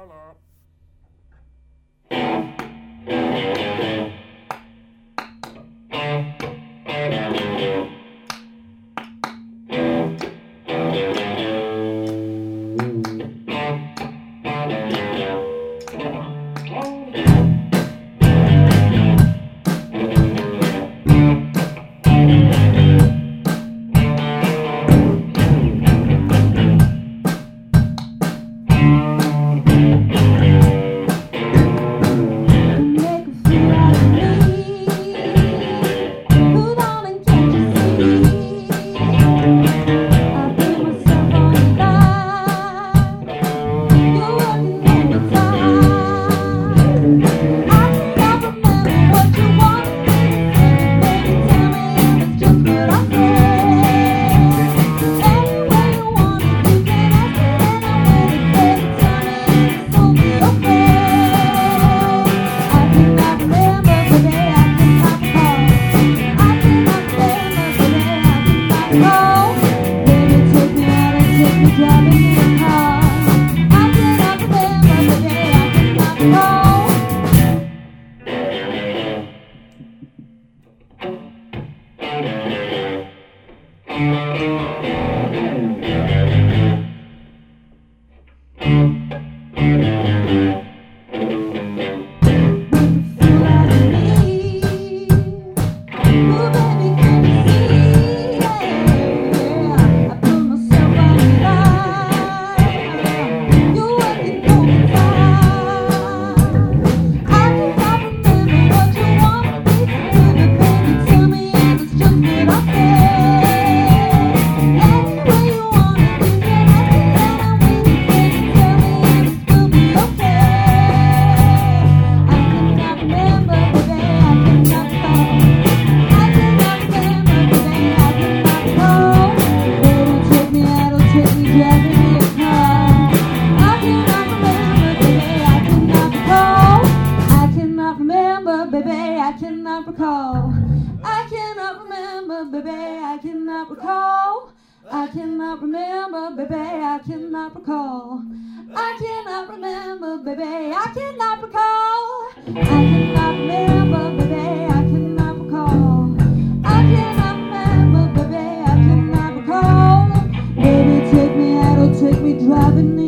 Hola. Ooh. cannot recall. I cannot remember, baby, I cannot recall. I cannot remember, baby, I cannot recall. I cannot remember, baby, I cannot recall. I cannot remember, baby, I cannot recall. I cannot remember, baby, I cannot recall. Baby, take me out or take me driving.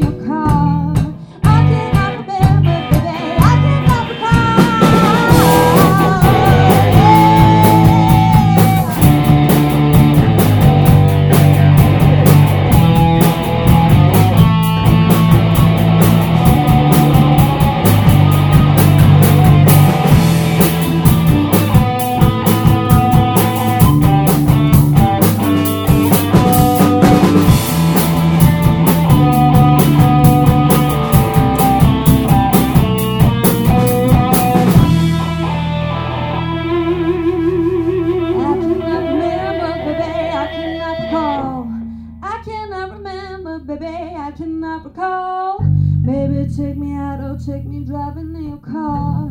take me out, oh, take me driving in your car.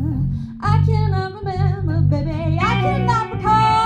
I cannot remember, baby, I cannot recall.